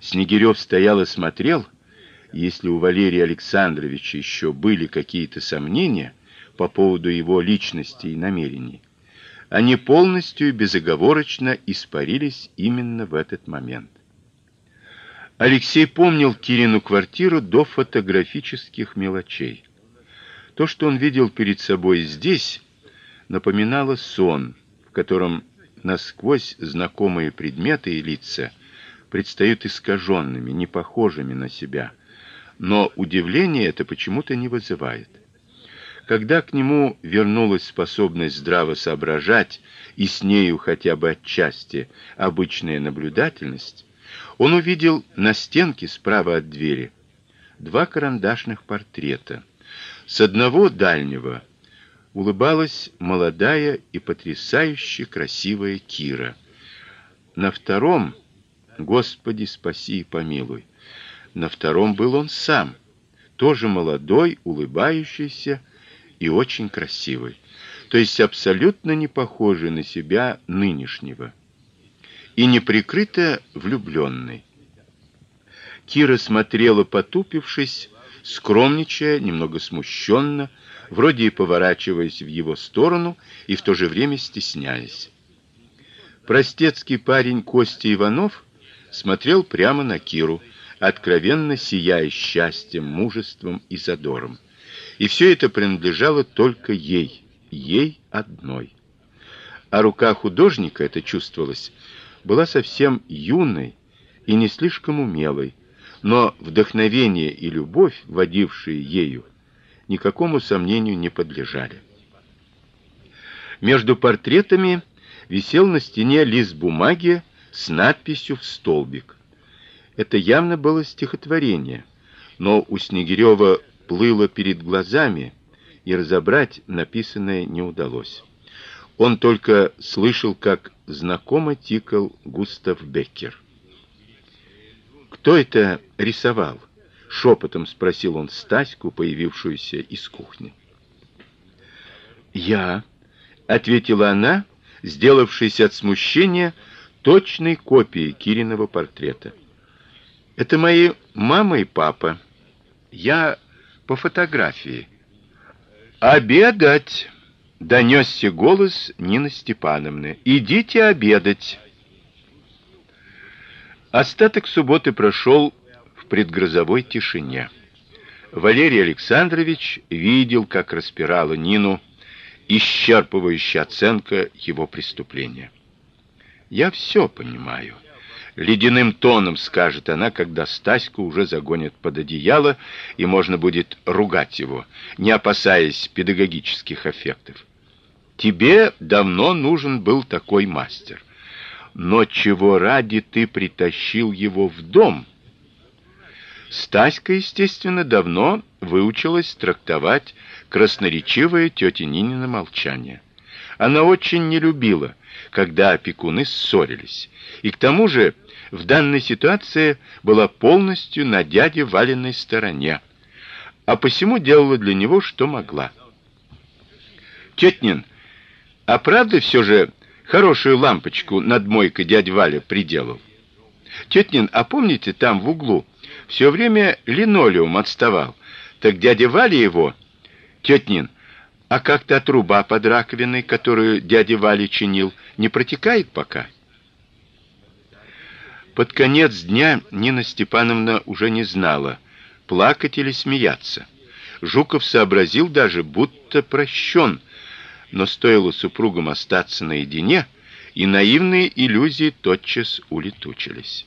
Снегирев стоял и смотрел, если у Валерия Александровича еще были какие-то сомнения по поводу его личности и намерений, они полностью и безоговорочно испарились именно в этот момент. Алексей помнил Кирину квартиру до фотографических мелочей. То, что он видел перед собой здесь, напоминало сон, в котором насквозь знакомые предметы и лица предстают искаженными, не похожими на себя. Но удивление это почему-то не вызывает. Когда к нему вернулась способность здраво соображать и с нею хотя бы отчасти обычная наблюдательность, он увидел на стенке справа от двери два карандашных портрета. С одного дальнего улыбалась молодая и потрясающе красивая Кира. На втором, Господи, спаси и помилуй. На втором был он сам, тоже молодой, улыбающийся и очень красивый, то есть абсолютно не похожий на себя нынешнего. И неприкрыто влюбленный. Кира смотрела потупившись, скромничая, немного смущенно, вроде и поворачиваясь в его сторону и в то же время стесняясь. Простецкий парень Костя Иванов смотрел прямо на Киру, откровенно сияя счастьем, мужеством и задором. И все это принадлежало только ей, ей одной. А рука художника, это чувствовалось, была совсем юной и не слишком умелой, но вдохновение и любовь, водившие ею, никакому сомнению не подлежали. Между портретами висел на стене лист бумаги с надписью в столбик. Это явно было стихотворение, но у Снегирева плыло перед глазами, и разобрать написанное не удалось. Он только слышал, как знакомо тикал Густав Беккер. Кто это рисовал? шепотом спросил он Стаську, появившуюся из кухни. Я, ответила она, сделавшись от смущения точной копией Кириного портрета. Это мои мама и папа. Я по фотографии. Обедать, донесся голос Нины Степановны. Идите обедать. Остаток субботы прошел в предгрозовой тишине. Валерий Александрович видел, как распирала Нину исчерпывающая оценка его преступления. Я все понимаю ледяным тоном скажет она, когда Стаську уже загонят под одеяло, и можно будет ругать его, не опасаясь педагогических эффектов. Тебе давно нужен был такой мастер. Но чего ради ты притащил его в дом? Стаська, естественно, давно выучилась трактовать красноречивое тётя Нинина молчание. Она очень не любила, когда опекуны ссорились. И к тому же в данной ситуации была полностью на дяде Валиной стороне, а посему делала для него что могла. Тетнин, а правда все же хорошую лампочку над мойкой дядь Валя приделал? Тетнин, а помните, там в углу все время линолеум отставал. Так дядя Валя его, Тетнин, а как та труба под раковиной, которую дядя Валя чинил, не протекает пока? Под конец дня Нина Степановна уже не знала, плакать или смеяться. Жуков сообразил даже, будто прощен, но стоило супругам остаться наедине, и наивные иллюзии тотчас улетучились.